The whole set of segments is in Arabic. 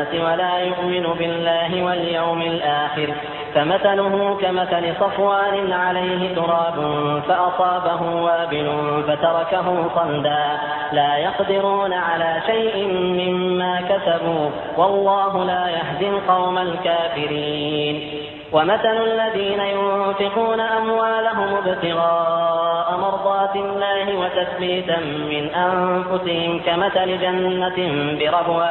الناس ولا يؤمن بالله واليوم الآخر. فمثله كمثل صفوان عليه تراب فأصابه وابل فتركه صندا لا يقدرون على شيء مما كسبوا. والله لا يهدي القوم الكافرين. ومثل الذين ينفقون أموالهم ابتغاء مرضات الله وتثبيتا من أنفسهم كمثل جنة بربوة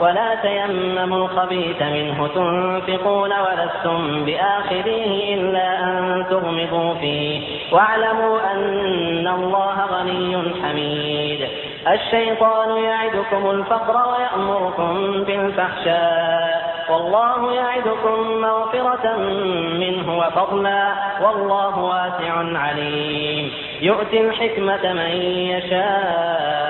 ولا تيمموا الخبيث منه تنفقون ولستم بآخذيه إلا أن تغمضوا فيه. واعلموا أن الله غني حميد. الشيطان يعدكم الفقر ويأمركم بالفحشاء. والله يعدكم مغفرة منه وفضلا. والله واسع عليم. يؤتي الحكمة من يشاء.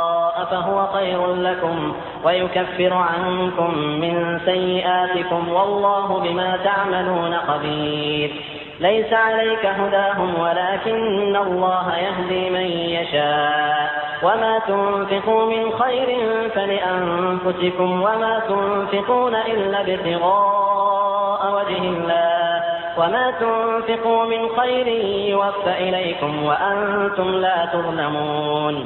فهو خير لكم ويكفر عنكم من سيئاتكم والله بما تعملون خبير. ليس عليك هداهم ولكن الله يهدي من يشاء. وما تنفقوا من خير فلأنفسكم وما تنفقون إلا ابتغاء وجه الله. وما تنفقوا من خير يوفى إليكم وأنتم لا تظلمون.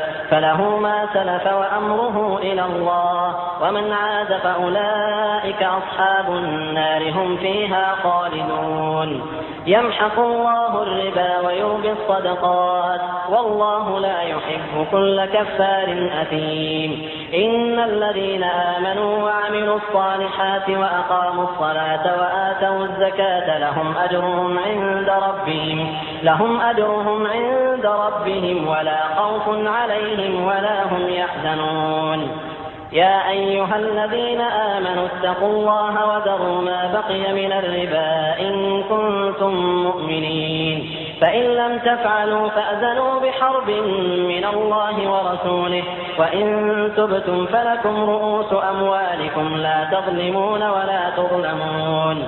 فله ما سلف وأمره إلى الله ومن عاد فأولئك أصحاب النار هم فيها خالدون. يمحق الله الربا ويربي الصدقات والله لا يحب كل كفار أثيم. إن الذين آمنوا وعملوا الصالحات وأقاموا الصلاة وآتوا الزكاة لهم أجرهم عند ربهم لهم أجرهم عند ربهم ولا خوف عليهم ولا هم يحزنون. يا أيها الذين آمنوا اتقوا الله وذروا ما بقي من الربا إن كنتم مؤمنين. فإن لم تفعلوا فأذنوا بحرب من الله ورسوله وإن تبتم فلكم رؤوس أموالكم لا تظلمون ولا تظلمون.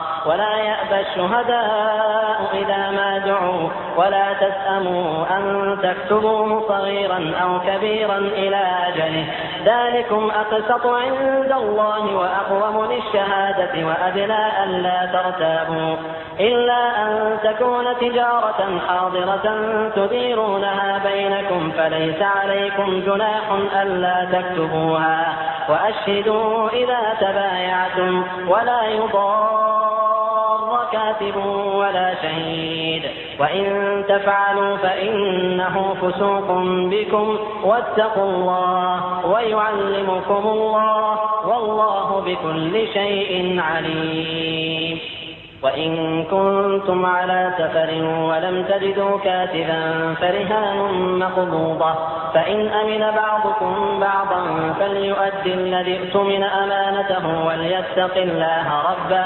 ولا يأبى الشهداء إذا ما دعوا ولا تسأموا أن تكتبوه صغيرا أو كبيرا إلى أجله. ذلكم أقسط عند الله وأقوم للشهادة وأدنى ألا ترتابوا. إلا أن تكون تجارة حاضرة تديرونها بينكم فليس عليكم جناح ألا تكتبوها. وأشهدوا إذا تبايعتم ولا يضار كاتب ولا شهيد. وإن تفعلوا فإنه فسوق بكم. واتقوا الله ويعلمكم الله والله بكل شيء عليم. وإن كنتم على سفر ولم تجدوا كاتبا فرهان مقبوضة. فإن أمن بعضكم بعضا فليؤدي الذي اؤتمن أمانته وليتق الله ربه.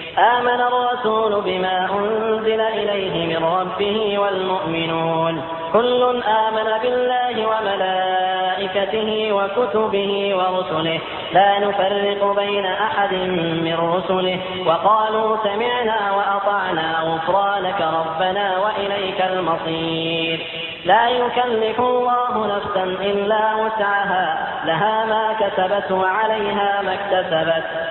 آمن الرسول بما أنزل إليه من ربه والمؤمنون. كل آمن بالله وملائكته وكتبه ورسله. لا نفرق بين أحد من رسله. وقالوا سمعنا وأطعنا غفرانك ربنا وإليك المصير. لا يكلف الله نفسا إلا وسعها. لها ما كسبت وعليها ما اكتسبت.